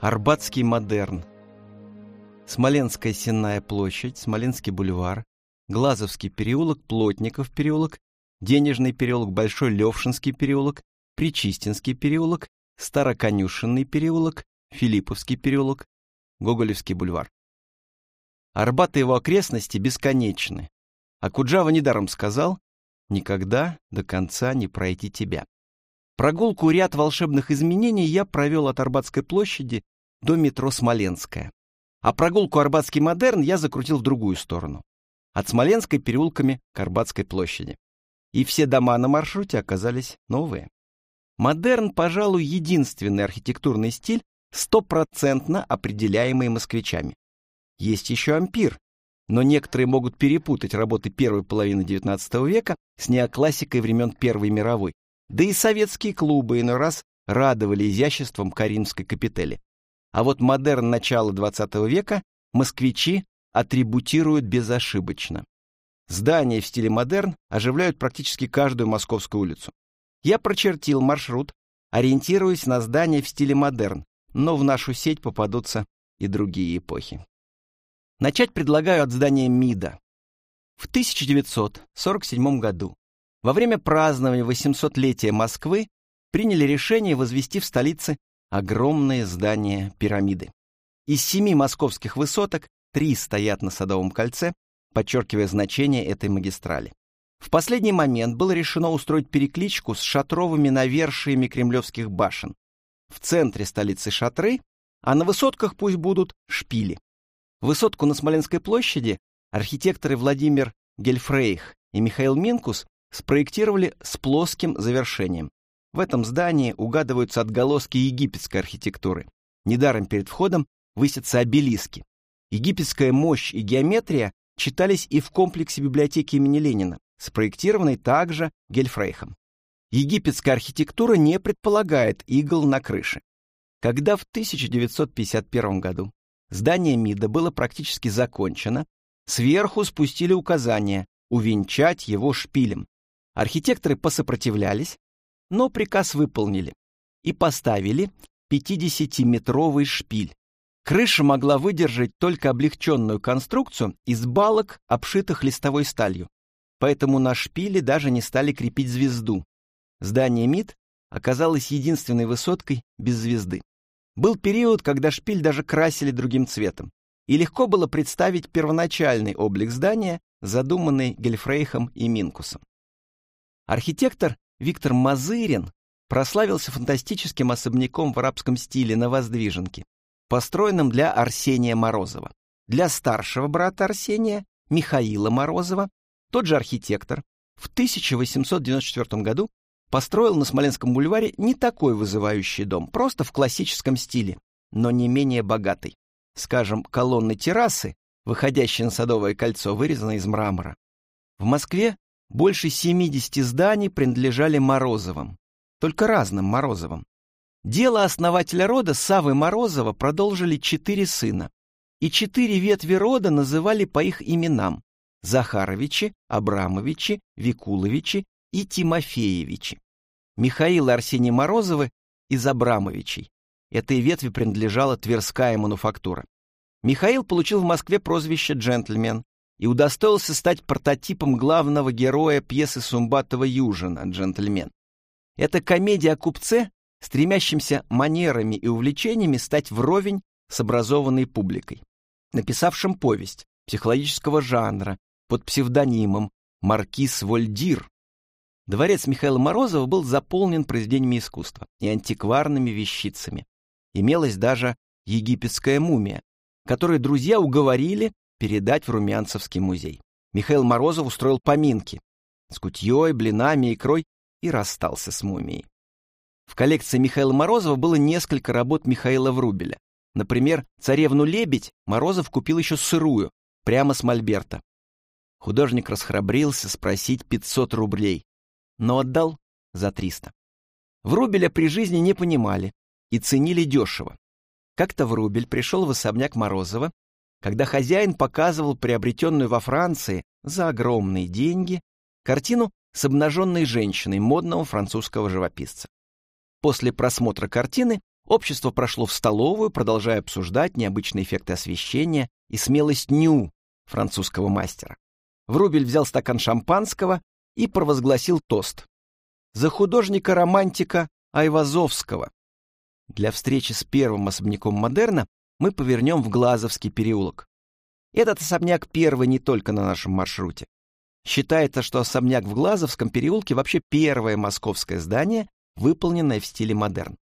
Арбатский модерн. Смоленская Сенная площадь, Смоленский бульвар, Глазовский переулок, Плотников переулок, Денежный переулок, Большой Левшинский переулок, Причистинский переулок, Староконюшенный переулок, Филипповский переулок, Гоголевский бульвар. Арбат и его окрестности бесконечны. А Куджава недаром сказал «Никогда до конца не пройти тебя». Прогулку ряд волшебных изменений я провел от Арбатской площади до метро Смоленская. А прогулку Арбатский модерн я закрутил в другую сторону. От Смоленской переулками к Арбатской площади. И все дома на маршруте оказались новые. Модерн, пожалуй, единственный архитектурный стиль, стопроцентно определяемый москвичами. Есть еще ампир, но некоторые могут перепутать работы первой половины XIX века с неоклассикой времен Первой мировой. Да и советские клубы иной раз радовали изяществом каримской капители. А вот модерн начала XX века москвичи атрибутируют безошибочно. Здания в стиле модерн оживляют практически каждую московскую улицу. Я прочертил маршрут, ориентируясь на здания в стиле модерн, но в нашу сеть попадутся и другие эпохи. Начать предлагаю от здания МИДа. В 1947 году, во время празднования 800-летия Москвы, приняли решение возвести в столице огромное здание пирамиды. Из семи московских высоток три стоят на Садовом кольце, подчеркивая значение этой магистрали. В последний момент было решено устроить перекличку с шатровыми навершиями кремлевских башен. В центре столицы шатры, а на высотках пусть будут шпили. Высотку на Смоленской площади архитекторы Владимир Гельфрейх и Михаил Минкус спроектировали с плоским завершением. В этом здании угадываются отголоски египетской архитектуры. Недаром перед входом высятся обелиски. Египетская мощь и геометрия читались и в комплексе библиотеки имени Ленина, спроектированной также Гельфрейхом. Египетская архитектура не предполагает игл на крыше. Когда в 1951 году здание МИДа было практически закончено, сверху спустили указание увенчать его шпилем. Архитекторы посопротивлялись, но приказ выполнили и поставили 50-метровый шпиль. Крыша могла выдержать только облегченную конструкцию из балок, обшитых листовой сталью. Поэтому на шпиле даже не стали крепить звезду. Здание МИД оказалось единственной высоткой без звезды. Был период, когда шпиль даже красили другим цветом. И легко было представить первоначальный облик здания, задуманный Гельфрейхом и Минкусом. Архитектор Виктор Мазырин прославился фантастическим особняком в арабском стиле на Воздвиженке, построенным для Арсения Морозова. Для старшего брата Арсения, Михаила Морозова, тот же архитектор в 1894 году построил на Смоленском бульваре не такой вызывающий дом, просто в классическом стиле, но не менее богатый. Скажем, колонны террасы, выходящие на Садовое кольцо, вырезаны из мрамора. В Москве больше 70 зданий принадлежали Морозовым, только разным Морозовым. Дело основателя рода Савы Морозова продолжили четыре сына, и четыре ветви рода называли по их именам – Захаровичи, Абрамовичи, Викуловичи и Тимофеевичи. Михаил и Арсений Морозовы из Абрамовичей. Этой ветви принадлежала Тверская мануфактура. Михаил получил в Москве прозвище «джентльмен», и удостоился стать прототипом главного героя пьесы Сумбатова «Южина. Джентльмен». Это комедия о купце, стремящемся манерами и увлечениями стать вровень с образованной публикой, написавшим повесть психологического жанра под псевдонимом Маркиз Вольдир. Дворец Михаила Морозова был заполнен произведениями искусства и антикварными вещицами. Имелась даже египетская мумия, которую друзья уговорили передать в Румянцевский музей. Михаил Морозов устроил поминки с кутьей, блинами, икрой и расстался с мумией. В коллекции Михаила Морозова было несколько работ Михаила Врубеля. Например, «Царевну-лебедь» Морозов купил еще сырую, прямо с мольберта. Художник расхрабрился спросить 500 рублей, но отдал за 300. Врубеля при жизни не понимали и ценили дешево. Как-то Врубель пришел в особняк Морозова когда хозяин показывал приобретенную во Франции за огромные деньги картину с обнаженной женщиной модного французского живописца. После просмотра картины Общество прошло в столовую, продолжая обсуждать необычные эффекты освещения и смелость ню французского мастера. Врубель взял стакан шампанского и провозгласил тост. За художника-романтика Айвазовского. Для встречи с первым особняком модерна мы повернем в Глазовский переулок. Этот особняк первый не только на нашем маршруте. Считается, что особняк в Глазовском переулке вообще первое московское здание, выполненное в стиле модерн.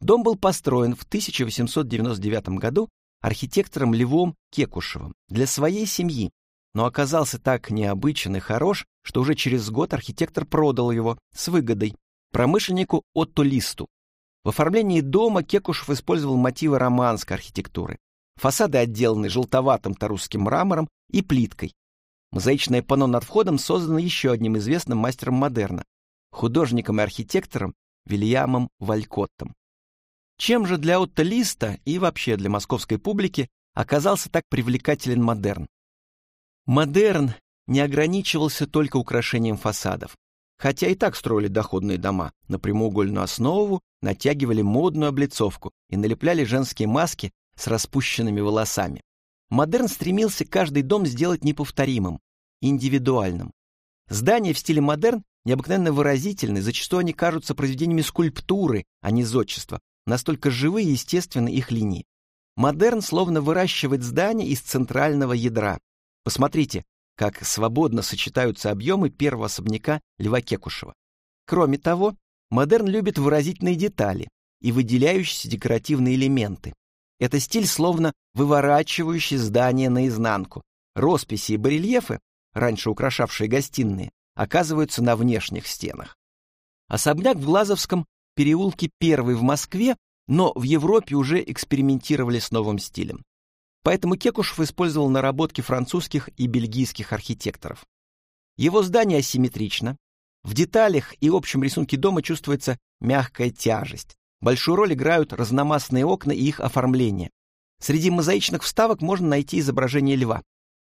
Дом был построен в 1899 году архитектором Львом Кекушевым для своей семьи, но оказался так необычен и хорош, что уже через год архитектор продал его с выгодой промышленнику Отто Листу. В оформлении дома Кекушев использовал мотивы романской архитектуры. Фасады отделаны желтоватым тарусским мрамором и плиткой. Мозаичное панно над входом создано еще одним известным мастером модерна, художником и архитектором Вильямом Валькоттом. Чем же для Отто Листа и вообще для московской публики оказался так привлекателен модерн? Модерн не ограничивался только украшением фасадов. Хотя и так строили доходные дома, на прямоугольную основу натягивали модную облицовку и налепляли женские маски с распущенными волосами. Модерн стремился каждый дом сделать неповторимым, индивидуальным. Здания в стиле модерн необыкновенно выразительны, зачастую они кажутся произведениями скульптуры, а не зодчества, настолько живы и естественны их линии. Модерн словно выращивает здание из центрального ядра. Посмотрите, как свободно сочетаются объемы первого особняка Льва Кекушева. Кроме того, модерн любит выразительные детали и выделяющиеся декоративные элементы. Это стиль, словно выворачивающий здание наизнанку. Росписи и барельефы, раньше украшавшие гостиные, оказываются на внешних стенах. Особняк в Глазовском переулке первый в Москве, но в Европе уже экспериментировали с новым стилем. Поэтому Кекушев использовал наработки французских и бельгийских архитекторов. Его здание асимметрично. В деталях и общем рисунке дома чувствуется мягкая тяжесть. Большую роль играют разномастные окна и их оформление. Среди мозаичных вставок можно найти изображение льва.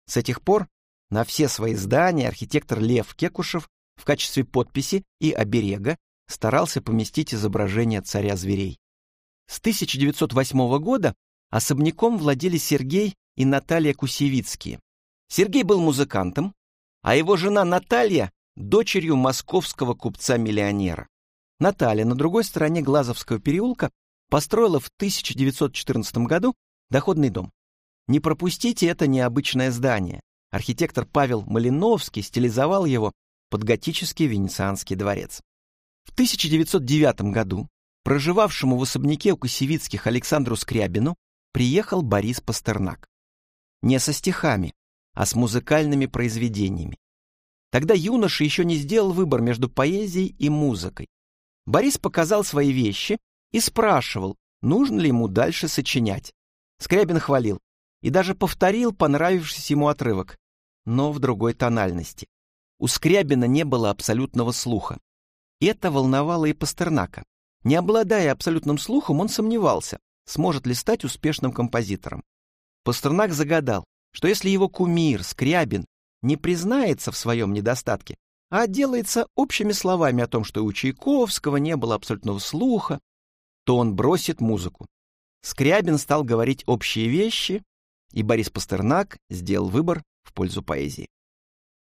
С этих пор на все свои здания архитектор Лев Кекушев в качестве подписи и оберега старался поместить изображение царя зверей. С 1908 года особняком владели Сергей и Наталья Кусевицкие. Сергей был музыкантом, а его жена Наталья – дочерью московского купца-миллионера. Наталья на другой стороне Глазовского переулка построила в 1914 году доходный дом. Не пропустите это необычное здание. Архитектор Павел Малиновский стилизовал его под готический венецианский дворец. В 1909 году проживавшему в особняке у Косевицких Александру Скрябину приехал Борис Пастернак. Не со стихами, а с музыкальными произведениями. Тогда юноша еще не сделал выбор между поэзией и музыкой. Борис показал свои вещи и спрашивал, нужно ли ему дальше сочинять. Скрябин хвалил и даже повторил понравившийся ему отрывок, но в другой тональности. У Скрябина не было абсолютного слуха. Это волновало и Пастернака. Не обладая абсолютным слухом, он сомневался, сможет ли стать успешным композитором. Пастернак загадал, что если его кумир, Скрябин, не признается в своем недостатке, а делается общими словами о том, что у Чайковского не было абсолютного слуха, то он бросит музыку. Скрябин стал говорить общие вещи, и Борис Пастернак сделал выбор в пользу поэзии.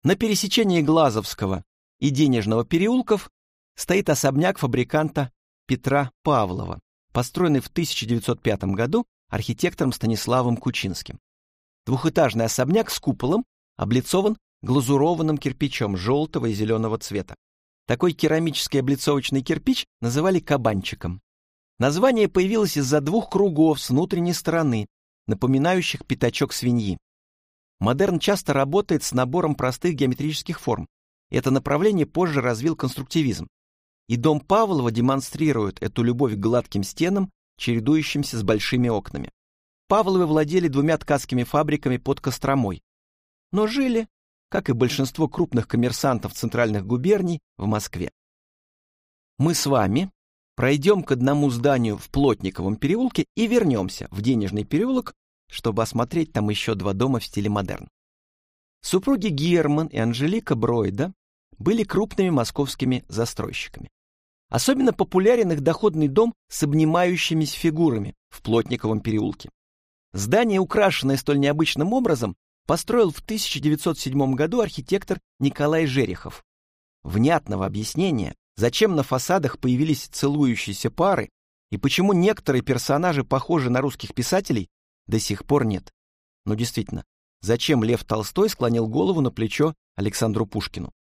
На пересечении Глазовского и Денежного переулков стоит особняк фабриканта Петра Павлова, построенный в 1905 году архитектором Станиславом Кучинским. Двухэтажный особняк с куполом облицован глазурованным кирпичом желтого и зеленого цвета. Такой керамический облицовочный кирпич называли кабанчиком. Название появилось из-за двух кругов с внутренней стороны, напоминающих пятачок свиньи. Модерн часто работает с набором простых геометрических форм. Это направление позже развил конструктивизм. И дом Павлова демонстрирует эту любовь к гладким стенам, чередующимся с большими окнами. Павловы владели двумя ткацкими фабриками под Костромой, но жили как и большинство крупных коммерсантов центральных губерний в Москве. Мы с вами пройдем к одному зданию в Плотниковом переулке и вернемся в Денежный переулок, чтобы осмотреть там еще два дома в стиле модерн. Супруги Герман и Анжелика Бройда были крупными московскими застройщиками. Особенно популярен их доходный дом с обнимающимися фигурами в Плотниковом переулке. Здание, украшенное столь необычным образом, построил в 1907 году архитектор Николай Жерехов. Внятного объяснения, зачем на фасадах появились целующиеся пары и почему некоторые персонажи похожи на русских писателей, до сих пор нет. Но действительно, зачем Лев Толстой склонил голову на плечо Александру Пушкину?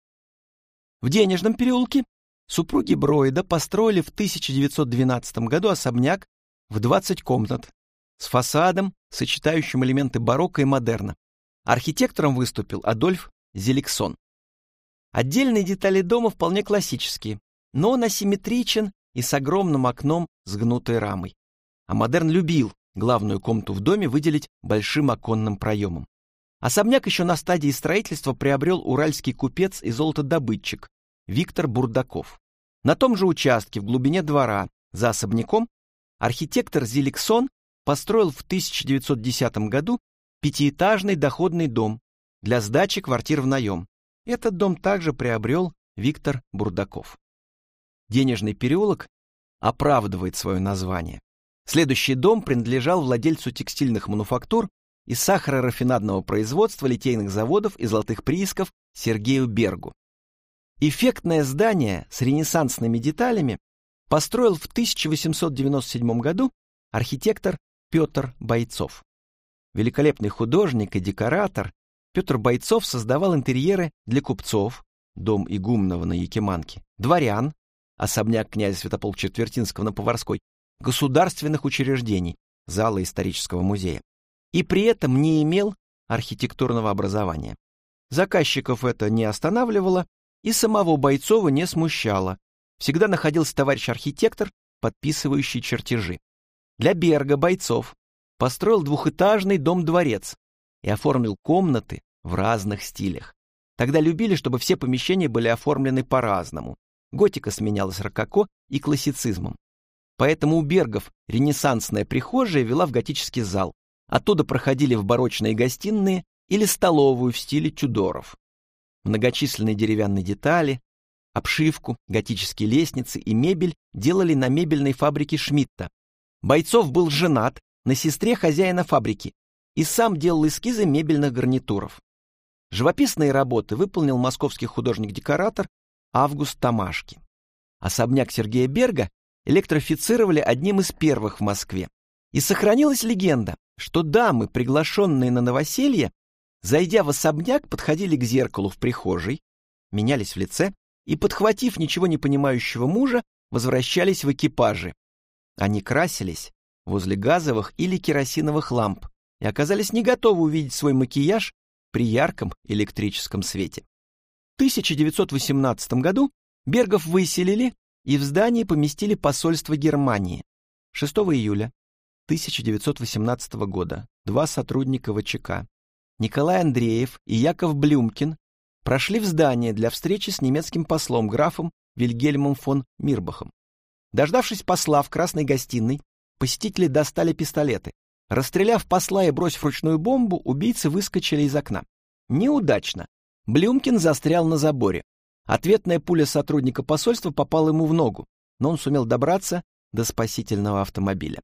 В Денежном переулке супруги Броида построили в 1912 году особняк в 20 комнат с фасадом, сочетающим элементы барокко и модерна. Архитектором выступил Адольф Зеликсон. Отдельные детали дома вполне классические, но он асимметричен и с огромным окном с гнутой рамой. А модерн любил главную комнату в доме выделить большим оконным проемом. Особняк еще на стадии строительства приобрел уральский купец и золотодобытчик Виктор Бурдаков. На том же участке в глубине двора за особняком архитектор Зеликсон построил в 1910 году пятиэтажный доходный дом для сдачи квартир в наем. Этот дом также приобрел Виктор Бурдаков. Денежный переулок оправдывает свое название. Следующий дом принадлежал владельцу текстильных мануфактур и сахарорафинадного производства литейных заводов и золотых приисков Сергею Бергу. Эффектное здание с ренессансными деталями построил в 1897 году архитектор Петр Бойцов. Великолепный художник и декоратор, Петр Бойцов создавал интерьеры для купцов, дом Игумнова на Якиманке, дворян, особняк князя Святополка Четвертинского на Поварской, государственных учреждений, зала исторического музея. И при этом не имел архитектурного образования. Заказчиков это не останавливало и самого Бойцова не смущало. Всегда находился товарищ-архитектор, подписывающий чертежи. Для Берга Бойцов построил двухэтажный дом-дворец и оформил комнаты в разных стилях. Тогда любили, чтобы все помещения были оформлены по-разному. Готика сменялась рококо и классицизмом. Поэтому у Бергов ренессансная прихожая вела в готический зал. Оттуда проходили в барочные гостиные или столовую в стиле Тюдоров. Многочисленные деревянные детали, обшивку, готические лестницы и мебель делали на мебельной фабрике Шмидта. Бойцов был женат на сестре хозяина фабрики и сам делал эскизы мебельных гарнитуров. Живописные работы выполнил московский художник-декоратор Август Тамашки. Особняк Сергея Берга электрифицировали одним из первых в Москве. И сохранилась легенда, что дамы, приглашенные на новоселье, зайдя в особняк, подходили к зеркалу в прихожей, менялись в лице и, подхватив ничего не понимающего мужа, возвращались в экипажи. Они красились, возле газовых или керосиновых ламп и оказались не готовы увидеть свой макияж при ярком электрическом свете. В 1918 году Бергов выселили и в здании поместили посольство Германии. 6 июля 1918 года два сотрудника ВЧК, Николай Андреев и Яков Блюмкин, прошли в здание для встречи с немецким послом графом Вильгельмом фон Мирбахом. Дождавшись посла в красной гостиной, Посетители достали пистолеты. Расстреляв посла и бросив ручную бомбу, убийцы выскочили из окна. Неудачно. Блюмкин застрял на заборе. Ответная пуля сотрудника посольства попала ему в ногу, но он сумел добраться до спасительного автомобиля.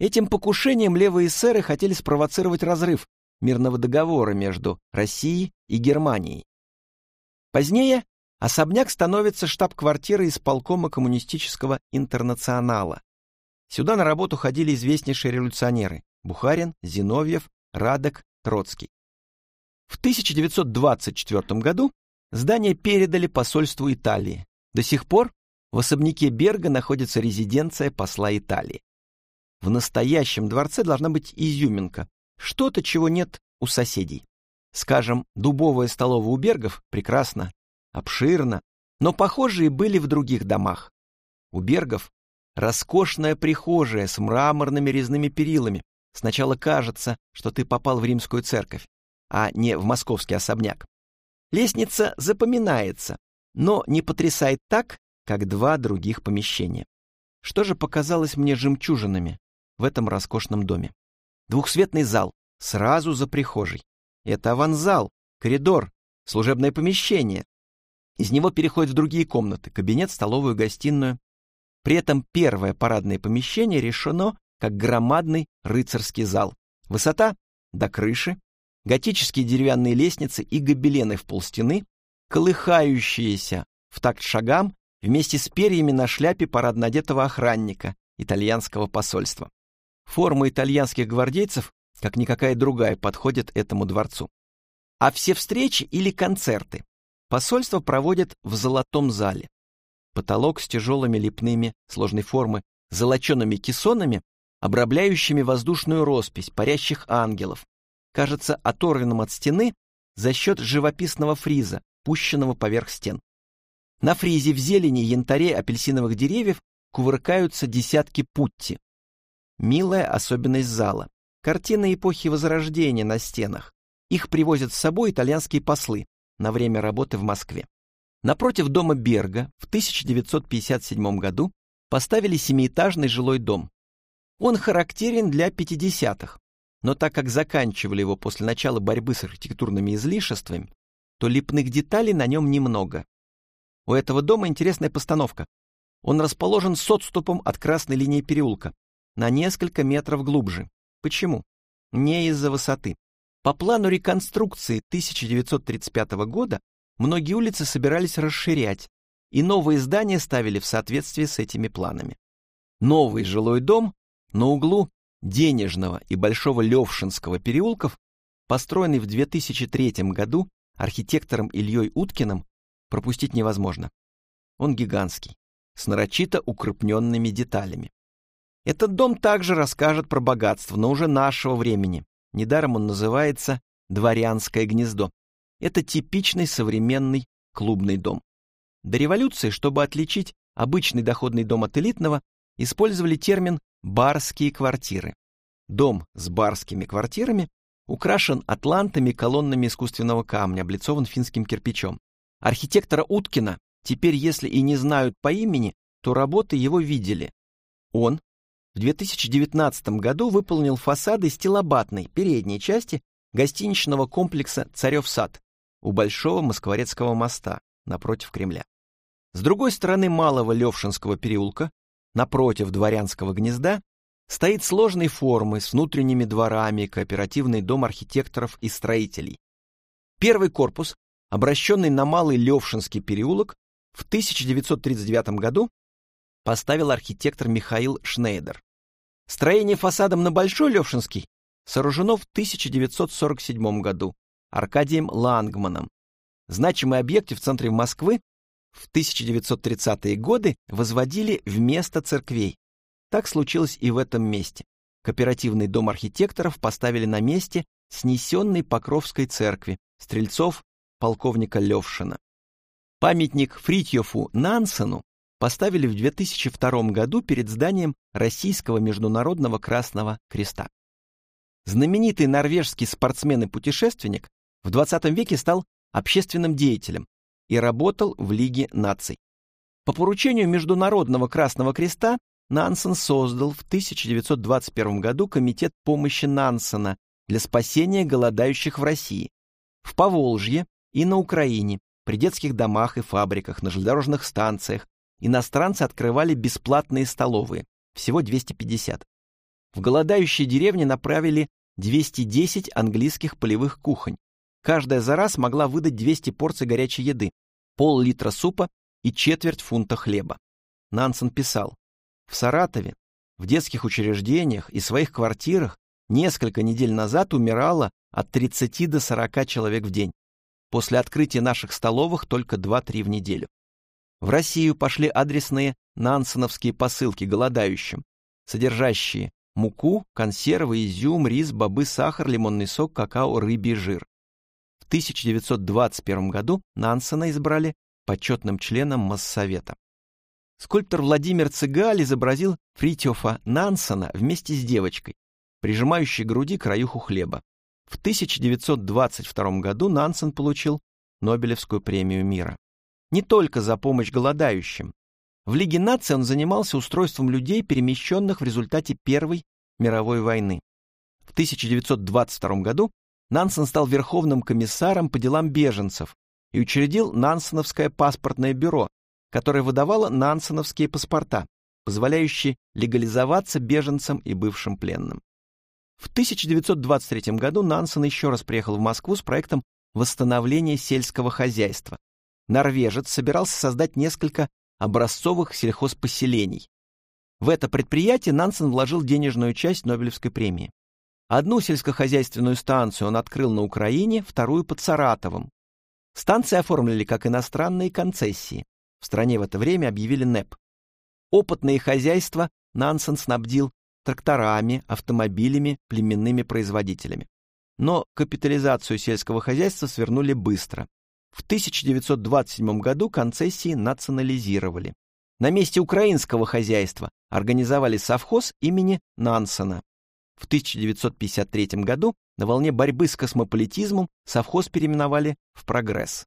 Этим покушением левые эсеры хотели спровоцировать разрыв мирного договора между Россией и Германией. Позднее особняк становится штаб-квартирой исполкома коммунистического интернационала. Сюда на работу ходили известнейшие революционеры – Бухарин, Зиновьев, Радок, Троцкий. В 1924 году здание передали посольству Италии. До сих пор в особняке Берга находится резиденция посла Италии. В настоящем дворце должна быть изюминка, что-то, чего нет у соседей. Скажем, дубовая столовая у Бергов прекрасно, обширно, но похожие были в других домах. У Бергов Роскошная прихожая с мраморными резными перилами. Сначала кажется, что ты попал в римскую церковь, а не в московский особняк. Лестница запоминается, но не потрясает так, как два других помещения. Что же показалось мне жемчужинами в этом роскошном доме? Двухсветный зал, сразу за прихожей. Это аванзал, коридор, служебное помещение. Из него переходят в другие комнаты, кабинет, столовую, гостиную, При этом первое парадное помещение решено как громадный рыцарский зал. Высота до крыши, готические деревянные лестницы и гобелены в полстены, колыхающиеся в такт шагам вместе с перьями на шляпе парадно одетого охранника итальянского посольства. Форма итальянских гвардейцев, как никакая другая, подходит этому дворцу. А все встречи или концерты посольство проводит в золотом зале. Потолок с тяжелыми лепными сложной формы золочеными кессонами, обрамляющими воздушную роспись парящих ангелов, кажется оторванным от стены за счет живописного фриза, пущенного поверх стен. На фризе в зелени янтаре апельсиновых деревьев кувыркаются десятки путти. Милая особенность зала. Картины эпохи Возрождения на стенах. Их привозят с собой итальянские послы на время работы в Москве. Напротив дома Берга в 1957 году поставили семиэтажный жилой дом. Он характерен для 50-х, но так как заканчивали его после начала борьбы с архитектурными излишествами, то липных деталей на нем немного. У этого дома интересная постановка. Он расположен с отступом от красной линии переулка, на несколько метров глубже. Почему? Не из-за высоты. По плану реконструкции 1935 года многие улицы собирались расширять, и новые здания ставили в соответствии с этими планами. Новый жилой дом на углу Денежного и Большого Левшинского переулков, построенный в 2003 году архитектором Ильей Уткиным, пропустить невозможно. Он гигантский, с нарочито укрупненными деталями. Этот дом также расскажет про богатство, но уже нашего времени. Недаром он называется «Дворянское гнездо». Это типичный современный клубный дом. До революции, чтобы отличить обычный доходный дом от элитного, использовали термин «барские квартиры». Дом с барскими квартирами украшен атлантами колоннами искусственного камня, облицован финским кирпичом. Архитектора Уткина теперь, если и не знают по имени, то работы его видели. Он в 2019 году выполнил фасады стилобатной передней части гостиничного комплекса «Царев сад» у Большого Москворецкого моста напротив Кремля. С другой стороны Малого Левшинского переулка, напротив Дворянского гнезда, стоит сложной формы с внутренними дворами кооперативный дом архитекторов и строителей. Первый корпус, обращенный на Малый Левшинский переулок, в 1939 году поставил архитектор Михаил Шнейдер. Строение фасадом на Большой Левшинский сооружено в 1947 году Аркадием Лангманом. Значимые объекты в центре Москвы в 1930-е годы возводили вместо церквей. Так случилось и в этом месте. Кооперативный дом архитекторов поставили на месте снесенной Покровской церкви, стрельцов полковника Левшина. Памятник Фритьофу Нансену поставили в 2002 году перед зданием Российского международного Красного Креста. Знаменитый норвежский спортсмен и путешественник в 20 веке стал общественным деятелем и работал в Лиге наций. По поручению Международного Красного Креста Нансен создал в 1921 году Комитет помощи Нансена для спасения голодающих в России, в Поволжье и на Украине, при детских домах и фабриках, на железнодорожных станциях. Иностранцы открывали бесплатные столовые, всего 250. В голодающие деревни направили 210 английских полевых кухонь. Каждая за раз могла выдать 200 порций горячей еды, пол-литра супа и четверть фунта хлеба. Нансен писал, в Саратове, в детских учреждениях и своих квартирах несколько недель назад умирало от 30 до 40 человек в день. После открытия наших столовых только 2-3 в неделю. В Россию пошли адресные нансеновские посылки голодающим, содержащие муку, консервы, изюм, рис, бобы, сахар, лимонный сок, какао, рыбий жир. В 1921 году Нансена избрали почетным членом Моссовета. Скульптор Владимир Цыгаль изобразил Фритьофа Нансена вместе с девочкой, прижимающей к груди краюху хлеба. В 1922 году Нансен получил Нобелевскую премию мира. Не только за помощь голодающим. В Лиге наций он занимался устройством людей, перемещенных в результате Первой мировой войны. В 1922 году Нансен стал верховным комиссаром по делам беженцев и учредил Нансеновское паспортное бюро, которое выдавало нансеновские паспорта, позволяющие легализоваться беженцам и бывшим пленным. В 1923 году Нансен еще раз приехал в Москву с проектом восстановления сельского хозяйства. Норвежец собирался создать несколько образцовых сельхозпоселений. В это предприятие Нансен вложил денежную часть Нобелевской премии. Одну сельскохозяйственную станцию он открыл на Украине, вторую под Саратовом. Станции оформили как иностранные концессии. В стране в это время объявили НЭП. Опытные хозяйства Нансен снабдил тракторами, автомобилями, племенными производителями. Но капитализацию сельского хозяйства свернули быстро. В 1927 году концессии национализировали. На месте украинского хозяйства организовали совхоз имени Нансена. В 1953 году на волне борьбы с космополитизмом совхоз переименовали в «Прогресс».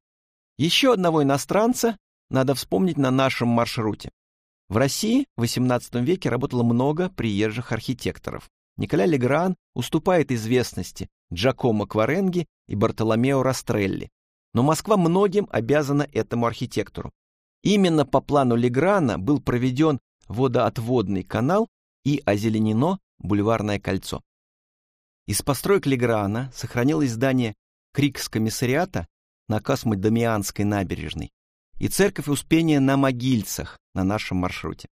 Еще одного иностранца надо вспомнить на нашем маршруте. В России в XVIII веке работало много приезжих архитекторов. Николя Легран уступает известности Джакомо Кваренги и Бартоломео Растрелли. Но Москва многим обязана этому архитектору. Именно по плану Леграна был проведен водоотводный канал и озеленено бульварное кольцо. Из построек Леграна сохранилось здание Крикс-комиссариата на Космодемианской набережной и церковь Успения на Могильцах на нашем маршруте.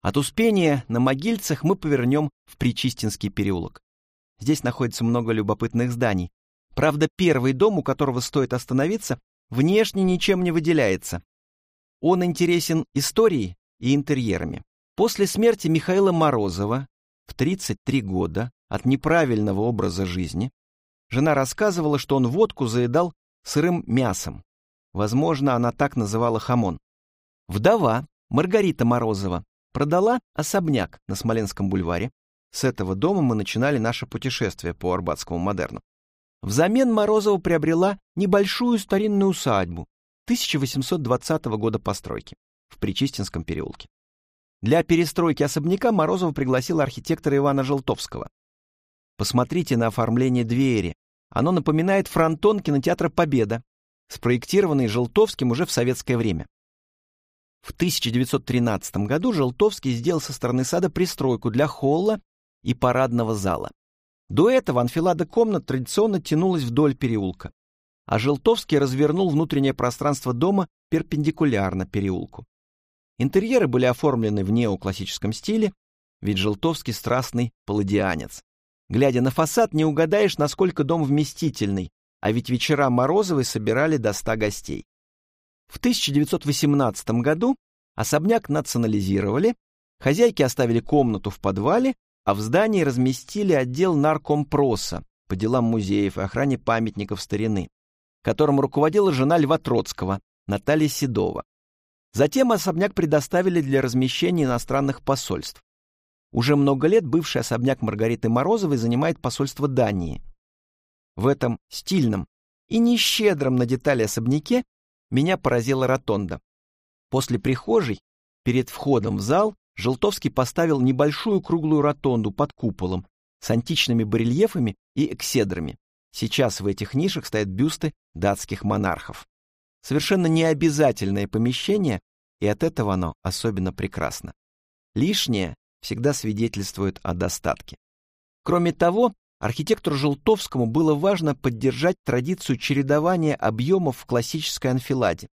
От Успения на Могильцах мы повернем в Причистинский переулок. Здесь находится много любопытных зданий. Правда, первый дом, у которого стоит остановиться, внешне ничем не выделяется. Он интересен историей и интерьерами. После смерти Михаила Морозова в 33 года от неправильного образа жизни жена рассказывала, что он водку заедал сырым мясом, Возможно, она так называла хамон. Вдова Маргарита Морозова продала особняк на Смоленском бульваре. С этого дома мы начинали наше путешествие по Арбатскому модерну. Взамен Морозова приобрела небольшую старинную усадьбу 1820 года постройки в Причистинском переулке. Для перестройки особняка Морозова пригласила архитектора Ивана Желтовского. Посмотрите на оформление двери. Оно напоминает фронтон кинотеатра «Победа», спроектированный Желтовским уже в советское время. В 1913 году Желтовский сделал со стороны сада пристройку для холла и парадного зала. До этого анфилада комнат традиционно тянулась вдоль переулка, а Желтовский развернул внутреннее пространство дома перпендикулярно переулку. Интерьеры были оформлены в неоклассическом стиле, ведь Желтовский страстный палладианец. Глядя на фасад, не угадаешь, насколько дом вместительный, а ведь вечера Морозовой собирали до ста гостей. В 1918 году особняк национализировали, хозяйки оставили комнату в подвале, а в здании разместили отдел наркомпроса по делам музеев и охране памятников старины, которым руководила жена Льва Троцкого, Наталья Седова. Затем особняк предоставили для размещения иностранных посольств. Уже много лет бывший особняк Маргариты Морозовой занимает посольство Дании. В этом стильном и нещедром на детали особняке меня поразила ротонда. После прихожей, перед входом в зал, Желтовский поставил небольшую круглую ротонду под куполом с античными барельефами и экседрами. Сейчас в этих нишах стоят бюсты датских монархов. Совершенно необязательное помещение, и от этого оно особенно прекрасно. Лишнее всегда свидетельствует о достатке. Кроме того, Архитектору Желтовскому было важно поддержать традицию чередования объемов в классической анфиладе.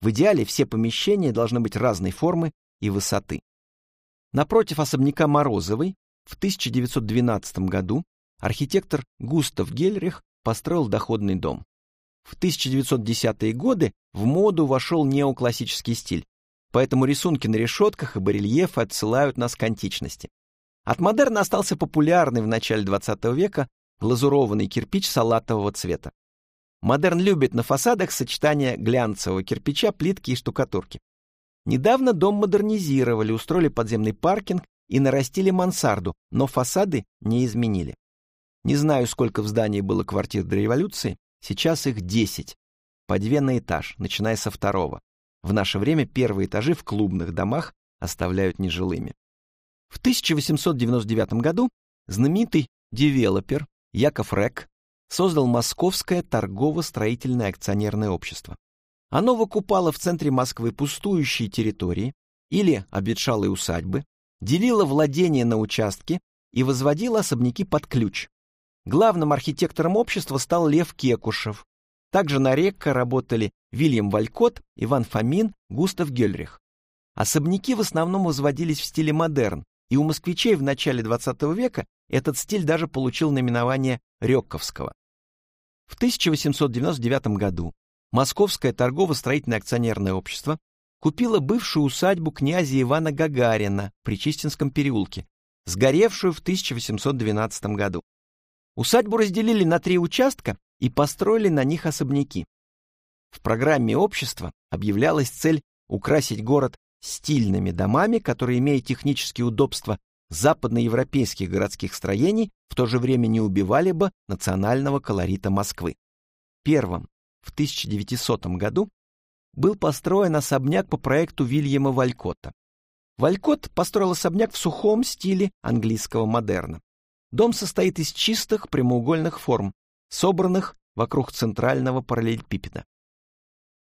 В идеале все помещения должны быть разной формы и высоты. Напротив особняка Морозовой в 1912 году архитектор Густав Гельрих построил доходный дом. В 1910-е годы в моду вошел неоклассический стиль, поэтому рисунки на решетках и барельефы отсылают нас к античности. От модерна остался популярный в начале XX века глазурованный кирпич салатового цвета. Модерн любит на фасадах сочетание глянцевого кирпича, плитки и штукатурки. Недавно дом модернизировали, устроили подземный паркинг и нарастили мансарду, но фасады не изменили. Не знаю, сколько в здании было квартир до революции, сейчас их 10, по две на этаж, начиная со второго. В наше время первые этажи в клубных домах оставляют нежилыми. В 1899 году знаменитый девелопер Яков Рек создал Московское торгово-строительное акционерное общество. Оно выкупало в центре Москвы пустующие территории, или обветшалые усадьбы, делила владения на участки и возводила особняки под ключ. Главным архитектором общества стал Лев Кекушев. Также на Рекко работали Вильям Валькот, Иван Фомин, Густав Гельрих. Особняки в основном возводились в стиле модерн, и у москвичей в начале XX века этот стиль даже получил наименование Рёкковского. В 1899 году Московское торгово-строительное акционерное общество купило бывшую усадьбу князя Ивана Гагарина при Чистинском переулке, сгоревшую в 1812 году. Усадьбу разделили на три участка и построили на них особняки. В программе общества объявлялась цель украсить город стильными домами, которые, имея технические удобства западноевропейских городских строений, в то же время не убивали бы национального колорита Москвы. Первым, в 1900 году, был построен особняк по проекту Вильяма Валькота. Валькот построил особняк в сухом стиле английского модерна. Дом состоит из чистых прямоугольных форм, собранных вокруг центрального параллелепипеда.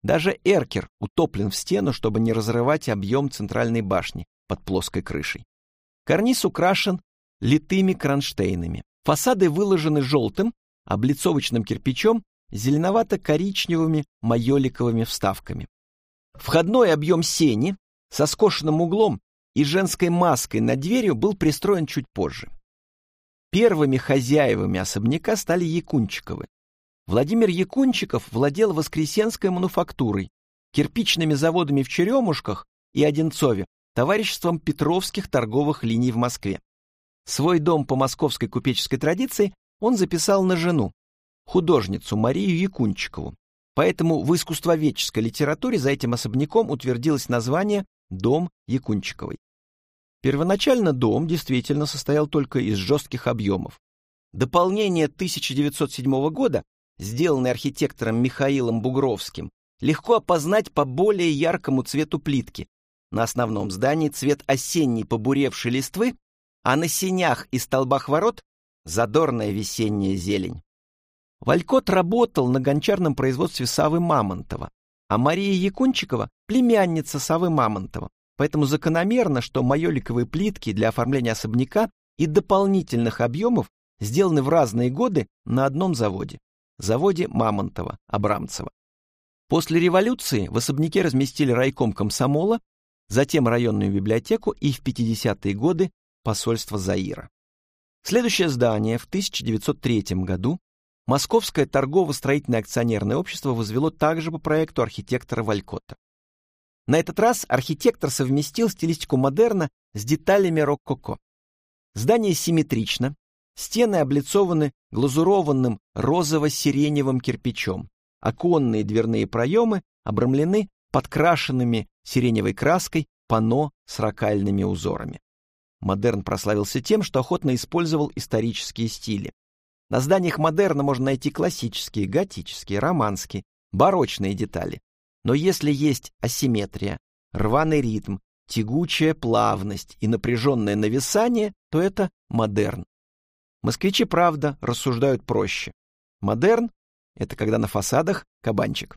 Даже эркер утоплен в стену, чтобы не разрывать объем центральной башни под плоской крышей. Карниз украшен литыми кронштейнами. Фасады выложены желтым, облицовочным кирпичом, зеленовато-коричневыми майоликовыми вставками. Входной объем сени со скошенным углом и женской маской над дверью был пристроен чуть позже. Первыми хозяевами особняка стали Якунчиковы. Владимир Якунчиков владел Воскресенской мануфактурой, кирпичными заводами в Черемушках и Одинцове, товариществом Петровских торговых линий в Москве. Свой дом по московской купеческой традиции он записал на жену, художницу Марию Якунчикову. Поэтому в искусствоведческой литературе за этим особняком утвердилось название «Дом Якунчиковой». Первоначально дом действительно состоял только из жестких объемов. Дополнение 1907 года сделанный архитектором Михаилом Бугровским, легко опознать по более яркому цвету плитки. На основном здании цвет осенней побуревшей листвы, а на сенях и столбах ворот задорная весенняя зелень. Валькот работал на гончарном производстве Савы Мамонтова, а Мария Якунчикова – племянница Савы Мамонтова, поэтому закономерно, что майоликовые плитки для оформления особняка и дополнительных объемов сделаны в разные годы на одном заводе заводе Мамонтова, Абрамцева. После революции в особняке разместили райком комсомола, затем районную библиотеку и в 50-е годы посольство Заира. Следующее здание в 1903 году Московское торгово-строительное акционерное общество возвело также по проекту архитектора Валькота. На этот раз архитектор совместил стилистику модерна с деталями рококо. Здание симметрично, Стены облицованы глазурованным розово-сиреневым кирпичом. Оконные дверные проемы обрамлены подкрашенными сиреневой краской панно с ракальными узорами. Модерн прославился тем, что охотно использовал исторические стили. На зданиях модерна можно найти классические, готические, романские, барочные детали. Но если есть асимметрия, рваный ритм, тягучая плавность и напряженное нависание, то это модерн. Москвичи, правда, рассуждают проще. Модерн — это когда на фасадах кабанчик.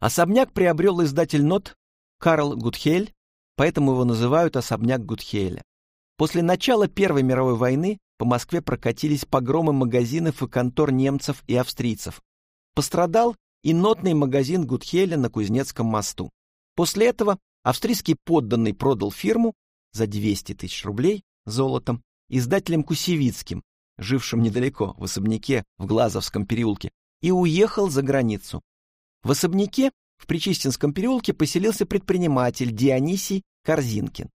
Особняк приобрел издатель нот Карл Гудхель, поэтому его называют особняк Гудхеля. После начала Первой мировой войны по Москве прокатились погромы магазинов и контор немцев и австрийцев. Пострадал и нотный магазин Гудхеля на Кузнецком мосту. После этого австрийский подданный продал фирму за 200 тысяч рублей золотом издателем Кусевицким, жившим недалеко, в особняке в Глазовском переулке, и уехал за границу. В особняке в Причистинском переулке поселился предприниматель Дионисий Корзинкин.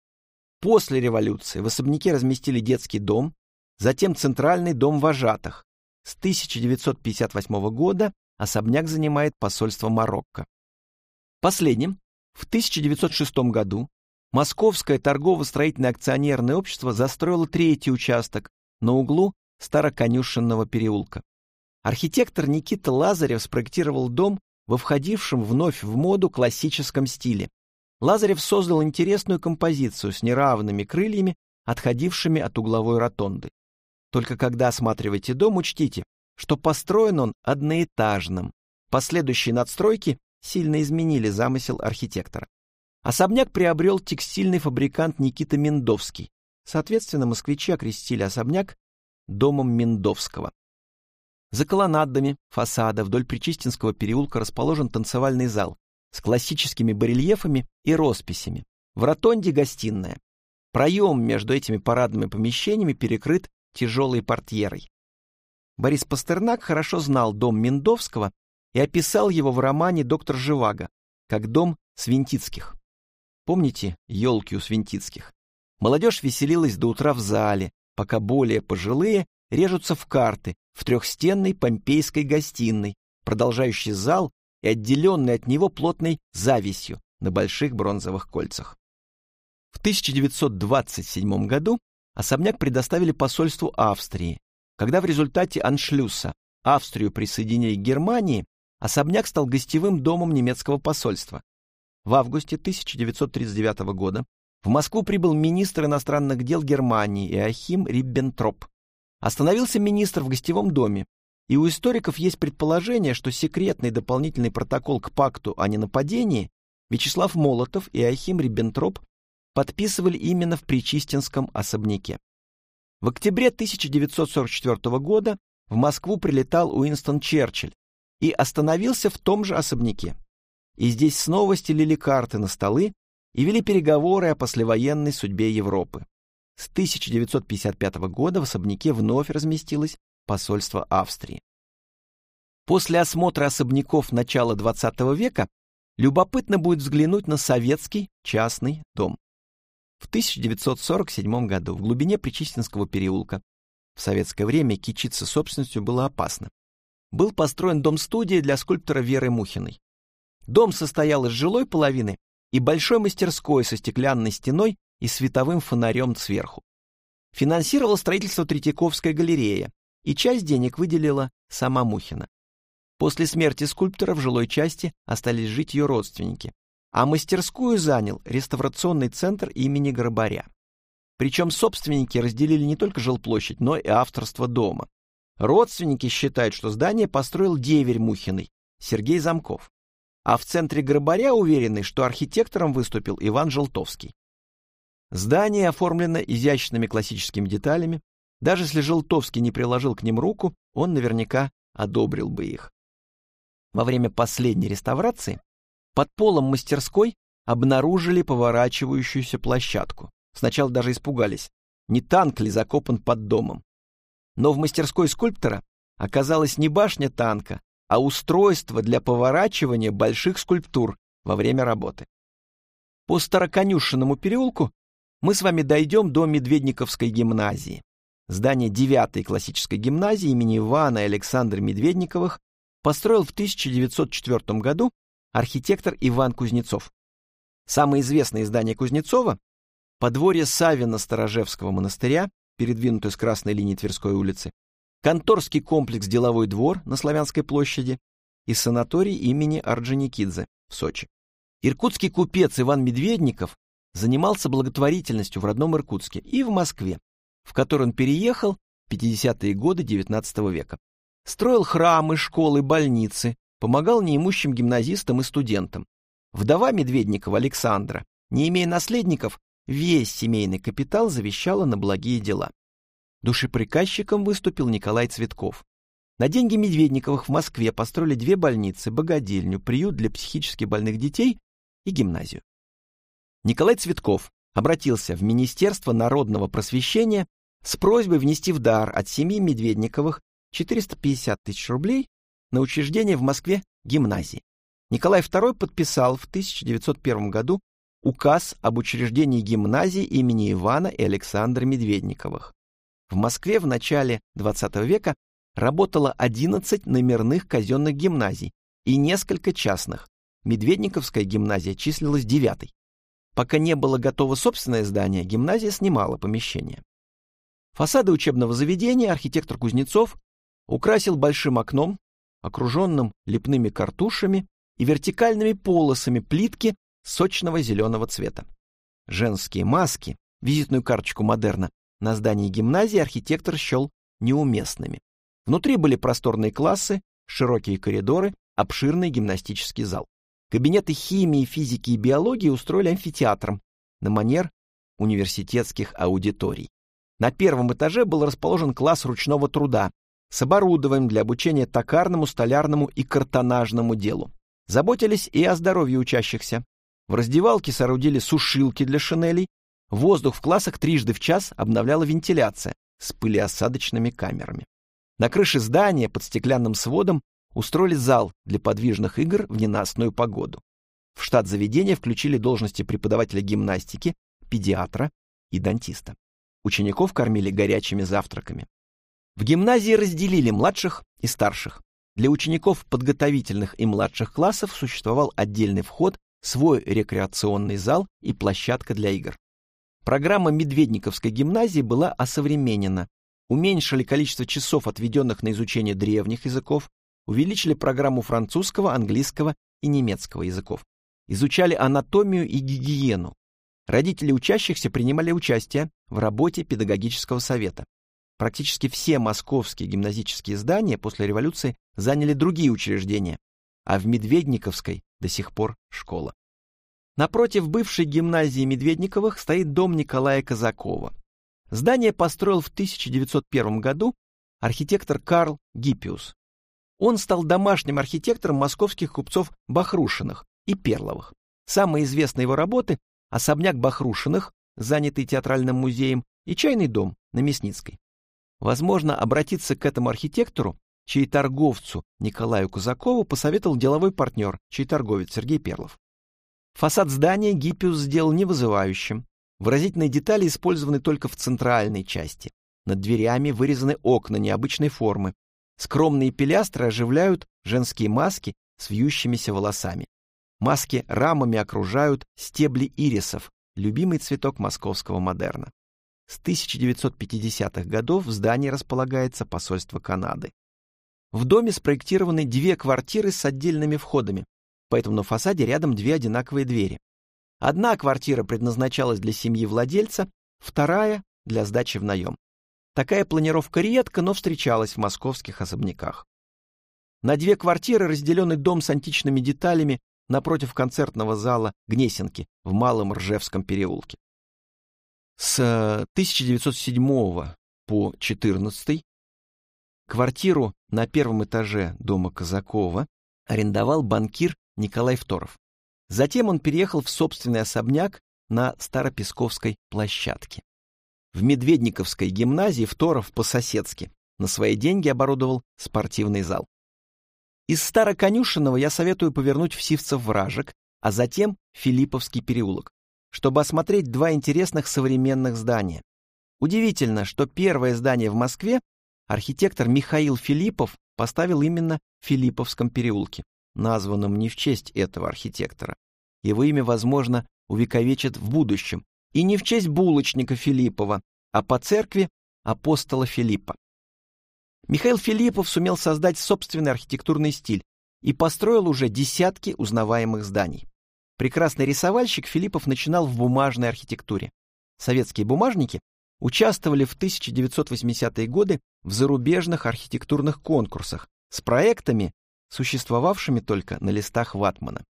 После революции в особняке разместили детский дом, затем Центральный дом вожатых. С 1958 года особняк занимает посольство Марокко. Последним, в 1906 году, Московское торгово-строительное акционерное общество застроило третий участок на углу Староконюшенного переулка. Архитектор Никита Лазарев спроектировал дом во входившем вновь в моду классическом стиле. Лазарев создал интересную композицию с неравными крыльями, отходившими от угловой ротонды. Только когда осматриваете дом, учтите, что построен он одноэтажным. Последующие надстройки сильно изменили замысел архитектора. Особняк приобрел текстильный фабрикант Никита Миндовский. Соответственно, москвичи окрестили особняк домом Миндовского. За колоннадами фасада вдоль Причистинского переулка расположен танцевальный зал с классическими барельефами и росписями. В ротонде гостиная. Проем между этими парадными помещениями перекрыт тяжелой портьерой. Борис Пастернак хорошо знал дом Миндовского и описал его в романе «Доктор Живаго» как дом Свинтицких. Помните елки у Свинтицких? Молодежь веселилась до утра в зале, пока более пожилые режутся в карты в трехстенной помпейской гостиной, продолжающей зал и отделенной от него плотной зависью на больших бронзовых кольцах. В 1927 году особняк предоставили посольству Австрии. Когда в результате аншлюса Австрию присоединили к Германии, особняк стал гостевым домом немецкого посольства. В августе 1939 года в Москву прибыл министр иностранных дел Германии Иохим Риббентроп. Остановился министр в гостевом доме, и у историков есть предположение, что секретный дополнительный протокол к пакту о ненападении Вячеслав Молотов и Иохим Риббентроп подписывали именно в Причистинском особняке. В октябре 1944 года в Москву прилетал Уинстон Черчилль и остановился в том же особняке. И здесь снова стелили карты на столы и вели переговоры о послевоенной судьбе Европы. С 1955 года в особняке вновь разместилось посольство Австрии. После осмотра особняков начала XX века любопытно будет взглянуть на советский частный дом. В 1947 году в глубине Причистинского переулка в советское время кичиться собственностью было опасно. Был построен дом-студия для скульптора Веры Мухиной. Дом состоял из жилой половины и большой мастерской со стеклянной стеной и световым фонарем сверху. Финансировала строительство Третьяковская галерея, и часть денег выделила сама Мухина. После смерти скульптора в жилой части остались жить ее родственники, а мастерскую занял реставрационный центр имени Грабаря. Причем собственники разделили не только жилплощадь, но и авторство дома. Родственники считают, что здание построил деверь Мухиной, Сергей Замков. А в центре Грабаря уверены, что архитектором выступил Иван Желтовский. Здание оформлено изящными классическими деталями. Даже если Желтовский не приложил к ним руку, он наверняка одобрил бы их. Во время последней реставрации под полом мастерской обнаружили поворачивающуюся площадку. Сначала даже испугались, не танк ли закопан под домом. Но в мастерской скульптора оказалась не башня танка, а устройство для поворачивания больших скульптур во время работы. По Староконюшенному переулку мы с вами дойдем до Медведниковской гимназии. Здание 9-й классической гимназии имени Ивана и Александра Медведниковых построил в 1904 году архитектор Иван Кузнецов. Самое известное здание Кузнецова – подворье Савина Сторожевского монастыря, передвинутое с красной линии Тверской улицы, конторский комплекс «Деловой двор» на Славянской площади и санаторий имени Орджоникидзе в Сочи. Иркутский купец Иван Медведников занимался благотворительностью в родном Иркутске и в Москве, в который он переехал в 50-е годы XIX века. Строил храмы, школы, больницы, помогал неимущим гимназистам и студентам. Вдова Медведникова Александра, не имея наследников, весь семейный капитал завещала на благие дела. Душеприказчиком выступил Николай Цветков. На деньги Медведниковых в Москве построили две больницы, богадельню, приют для психически больных детей и гимназию. Николай Цветков обратился в Министерство народного просвещения с просьбой внести в дар от семьи Медведниковых 450 тысяч рублей на учреждение в Москве гимназии. Николай II подписал в 1901 году указ об учреждении гимназии имени Ивана и Александра Медведниковых. В Москве в начале XX века работало 11 номерных казенных гимназий и несколько частных. Медведниковская гимназия числилась девятой. Пока не было готово собственное здание, гимназия снимала помещение. Фасады учебного заведения архитектор Кузнецов украсил большим окном окруженным лепными картушами и вертикальными полосами плитки сочного зеленого цвета. Женские маски, визитную карточку модерна, на здании гимназии архитектор счел неуместными. Внутри были просторные классы, широкие коридоры, обширный гимнастический зал. Кабинеты химии, физики и биологии устроили амфитеатром на манер университетских аудиторий. На первом этаже был расположен класс ручного труда с оборудованием для обучения токарному, столярному и картонажному делу. Заботились и о здоровье учащихся. В раздевалке соорудили сушилки для шинелей, воздух в классах трижды в час обновляла вентиляция с пылеосадочными камерами. На крыше здания под стеклянным сводом устроили зал для подвижных игр в ненастную погоду. В штат заведения включили должности преподавателя гимнастики, педиатра и дантиста. Учеников кормили горячими завтраками. В гимназии разделили младших и старших. Для учеников подготовительных и младших классов существовал отдельный вход, свой рекреационный зал и площадка для игр. Программа Медведниковской гимназии была осовременена. Уменьшили количество часов, отведенных на изучение древних языков, увеличили программу французского, английского и немецкого языков. Изучали анатомию и гигиену, Родители учащихся принимали участие в работе педагогического совета. Практически все московские гимназические здания после революции заняли другие учреждения, а в Медведниковской до сих пор школа. Напротив бывшей гимназии Медведниковых стоит дом Николая Казакова. Здание построил в 1901 году архитектор Карл Гиппиус. Он стал домашним архитектором московских купцов Бахрушиных и Перловых. Самые известные его работы особняк Бахрушиных, занятый театральным музеем, и чайный дом на Мясницкой. Возможно, обратиться к этому архитектору, чей торговцу Николаю Казакову посоветовал деловой партнер, чей торговец Сергей Перлов. Фасад здания Гиппиус сделал невызывающим. Выразительные детали использованы только в центральной части. Над дверями вырезаны окна необычной формы. Скромные пилястры оживляют женские маски с вьющимися волосами. Маски рамами окружают стебли ирисов, любимый цветок московского модерна. С 1950-х годов в здании располагается посольство Канады. В доме спроектированы две квартиры с отдельными входами, поэтому на фасаде рядом две одинаковые двери. Одна квартира предназначалась для семьи владельца, вторая — для сдачи в наем. Такая планировка редко, но встречалась в московских особняках. На две квартиры разделенный дом с античными деталями напротив концертного зала Гнесинки в Малом Ржевском переулке. С 1907 по 14 квартиру на первом этаже дома Казакова арендовал банкир Николай Второв. Затем он переехал в собственный особняк на Старопесковской площадке. В Медведниковской гимназии Второв по-соседски на свои деньги оборудовал спортивный зал. Из Староконюшенного я советую повернуть в Сивцев вражек, а затем Филипповский переулок, чтобы осмотреть два интересных современных здания. Удивительно, что первое здание в Москве архитектор Михаил Филиппов поставил именно в Филипповском переулке, названном не в честь этого архитектора. Его имя, возможно, увековечит в будущем, и не в честь булочника Филиппова, а по церкви апостола Филиппа. Михаил Филиппов сумел создать собственный архитектурный стиль и построил уже десятки узнаваемых зданий. Прекрасный рисовальщик Филиппов начинал в бумажной архитектуре. Советские бумажники участвовали в 1980-е годы в зарубежных архитектурных конкурсах с проектами, существовавшими только на листах ватмана.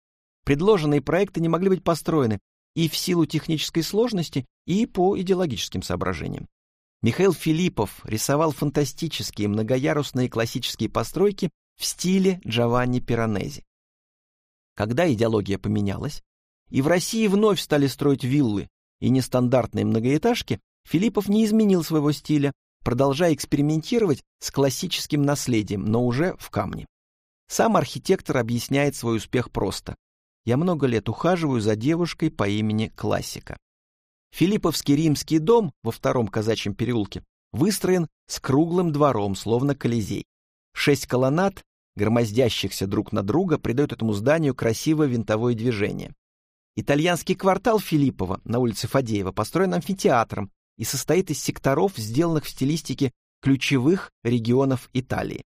Предложенные проекты не могли быть построены и в силу технической сложности, и по идеологическим соображениям. Михаил Филиппов рисовал фантастические многоярусные классические постройки в стиле Джованни Пиранези. Когда идеология поменялась, и в России вновь стали строить виллы и нестандартные многоэтажки, Филиппов не изменил своего стиля, продолжая экспериментировать с классическим наследием, но уже в камне. Сам архитектор объясняет свой успех просто. «Я много лет ухаживаю за девушкой по имени Классика. Филипповский римский дом во втором казачьем переулке выстроен с круглым двором, словно колизей. Шесть колоннад, громоздящихся друг на друга, придают этому зданию красивое винтовое движение. Итальянский квартал Филиппова на улице Фадеева построен амфитеатром и состоит из секторов, сделанных в стилистике ключевых регионов Италии.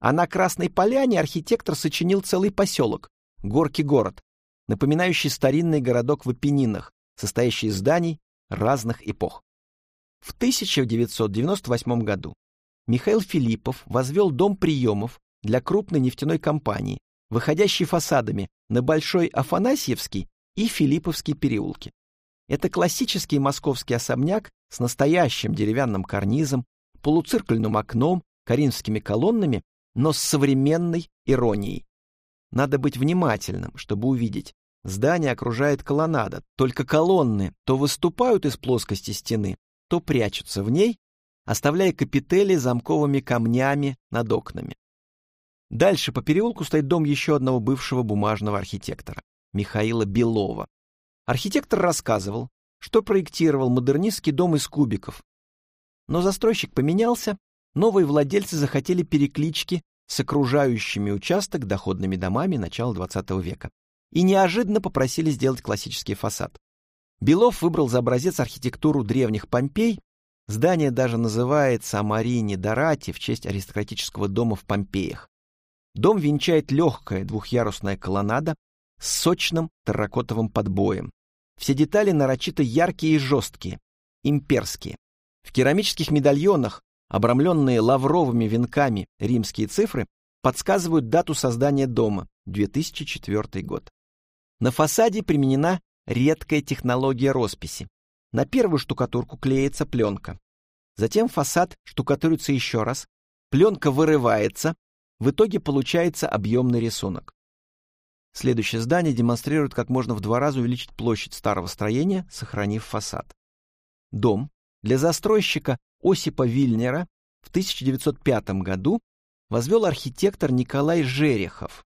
А на Красной Поляне архитектор сочинил целый поселок, Горки город, напоминающий старинный городок в Апеннинах, состоящий из зданий, разных эпох. В 1998 году Михаил Филиппов возвел дом приемов для крупной нефтяной компании выходящий фасадами на Большой Афанасьевский и Филипповский переулки. Это классический московский особняк с настоящим деревянным карнизом, полуциркульным окном, коринфскими колоннами, но с современной иронией. Надо быть внимательным, чтобы увидеть. Здание окружает колоннада, только колонны то выступают из плоскости стены, то прячутся в ней, оставляя капители замковыми камнями над окнами. Дальше по переулку стоит дом еще одного бывшего бумажного архитектора, Михаила Белова. Архитектор рассказывал, что проектировал модернистский дом из кубиков. Но застройщик поменялся, новые владельцы захотели переклички с окружающими участок доходными домами начала XX века и неожиданно попросили сделать классический фасад. Белов выбрал за образец архитектуру древних Помпей, здание даже называется о Марине Дорати в честь аристократического дома в Помпеях. Дом венчает легкая двухъярусная колоннада с сочным терракотовым подбоем. Все детали нарочито яркие и жесткие, имперские. В керамических медальонах, обрамленные лавровыми венками римские цифры, подсказывают дату создания дома – 2004 год. На фасаде применена редкая технология росписи. На первую штукатурку клеится пленка. Затем фасад штукатурится еще раз, пленка вырывается, в итоге получается объемный рисунок. Следующее здание демонстрирует, как можно в два раза увеличить площадь старого строения, сохранив фасад. Дом для застройщика Осипа Вильнера в 1905 году возвел архитектор Николай Жерехов.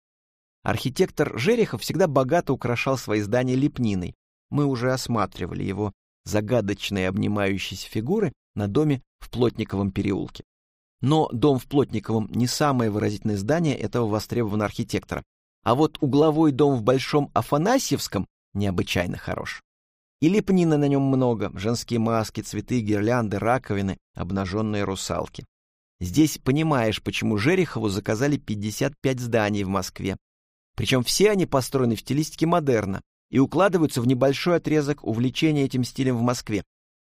Архитектор Жерехов всегда богато украшал свои здания лепниной. Мы уже осматривали его загадочные обнимающиеся фигуры на доме в Плотниковом переулке. Но дом в Плотниковом не самое выразительное здание этого востребованного архитектора. А вот угловой дом в Большом Афанасьевском необычайно хорош. И лепнины на нем много, женские маски, цветы, гирлянды, раковины, обнаженные русалки. Здесь понимаешь, почему Жерехову заказали 55 зданий в Москве. Причем все они построены в стилистике модерна и укладываются в небольшой отрезок увлечения этим стилем в Москве.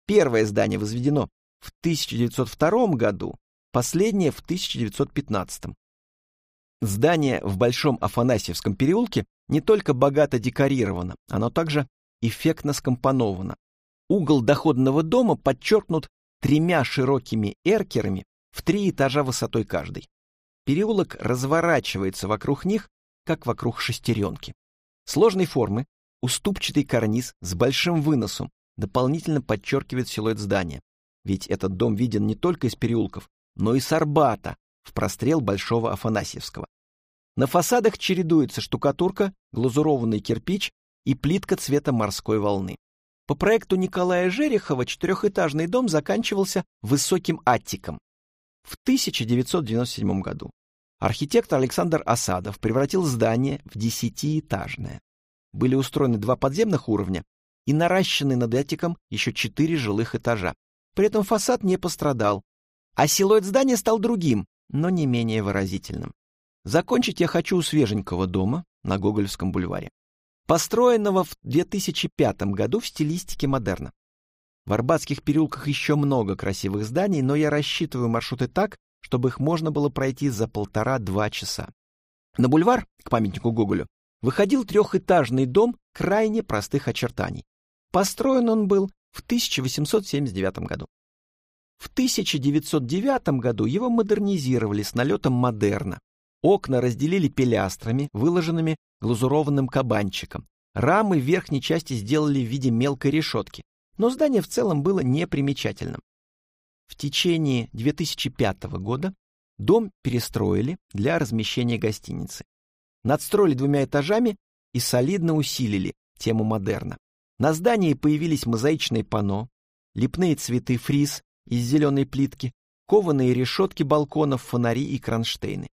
Первое здание возведено в 1902 году, последнее в 1915. Здание в Большом Афанасьевском переулке не только богато декорировано, оно также эффектно скомпоновано. Угол доходного дома подчеркнут тремя широкими эркерами в три этажа высотой каждый. Переулок разворачивается вокруг них, как вокруг шестеренки. Сложной формы, уступчатый карниз с большим выносом дополнительно подчеркивает силуэт здания. Ведь этот дом виден не только из переулков, но и с Арбата, в прострел Большого Афанасьевского. На фасадах чередуется штукатурка, глазурованный кирпич и плитка цвета морской волны. По проекту Николая Жерехова четырехэтажный дом заканчивался высоким аттиком. В 1997 году архитектор Александр Осадов превратил здание в десятиэтажное. Были устроены два подземных уровня и наращены над аттиком еще четыре жилых этажа. При этом фасад не пострадал, а силуэт здания стал другим, но не менее выразительным. Закончить я хочу у свеженького дома на Гоголевском бульваре, построенного в 2005 году в стилистике модерна. В Арбатских переулках еще много красивых зданий, но я рассчитываю маршруты так, чтобы их можно было пройти за полтора-два часа. На бульвар, к памятнику Гоголю, выходил трехэтажный дом крайне простых очертаний. Построен он был в 1879 году. В 1909 году его модернизировали с налетом модерна. Окна разделили пилястрами, выложенными глазурованным кабанчиком. Рамы в верхней части сделали в виде мелкой решетки, но здание в целом было непримечательным. В течение 2005 года дом перестроили для размещения гостиницы. Надстроили двумя этажами и солидно усилили тему модерна. На здании появились мозаичные панно, лепные цветы фриз из зеленой плитки, кованые решетки балконов, фонари и кронштейны.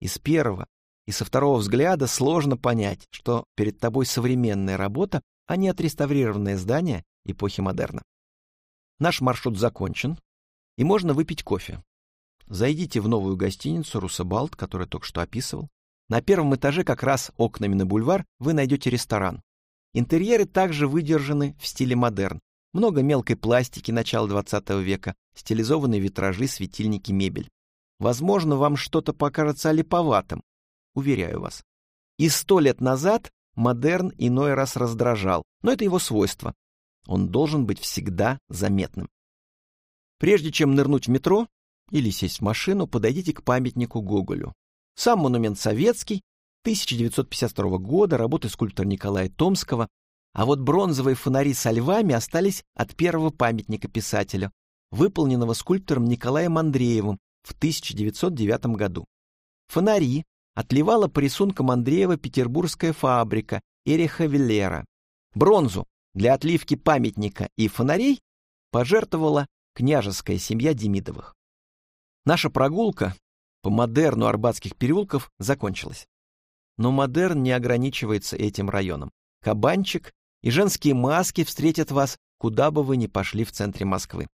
Из первого и со второго взгляда сложно понять, что перед тобой современная работа, а не отреставрированное здание эпохи модерна. Наш маршрут закончен, и можно выпить кофе. Зайдите в новую гостиницу «Русабалт», которую только что описывал. На первом этаже, как раз окнами на бульвар, вы найдете ресторан. Интерьеры также выдержаны в стиле модерн. Много мелкой пластики начала XX века, стилизованные витражи, светильники, мебель. Возможно, вам что-то покажется липоватым. Уверяю вас, И сто лет назад модерн иной раз раздражал, но это его свойство. Он должен быть всегда заметным. Прежде чем нырнуть в метро или сесть в машину, подойдите к памятнику Гоголю. Сам монумент советский, 1952 года, работы скульптора Николая Томского, а вот бронзовые фонари со львами остались от первого памятника писателя, выполненного скульптором Николаем Андреевым в 1909 году. Фонари отливала по рисункам Андреева петербургская фабрика Эриха Веллера. Бронзу для отливки памятника и фонарей пожертвовала княжеская семья Демидовых. Наша прогулка по модерну Арбатских переулков закончилась. Но модерн не ограничивается этим районом. Кабанчик и женские маски встретят вас, куда бы вы ни пошли в центре Москвы.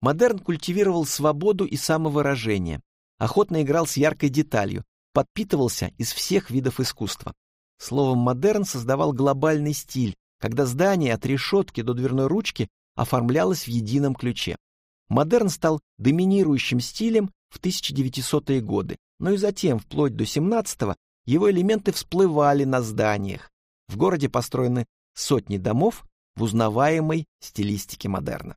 Модерн культивировал свободу и самовыражение, охотно играл с яркой деталью, подпитывался из всех видов искусства. Словом, модерн создавал глобальный стиль, когда здание от решетки до дверной ручки оформлялось в едином ключе. Модерн стал доминирующим стилем в 1900-е годы, но и затем, вплоть до 17-го, его элементы всплывали на зданиях. В городе построены сотни домов в узнаваемой стилистике модерна.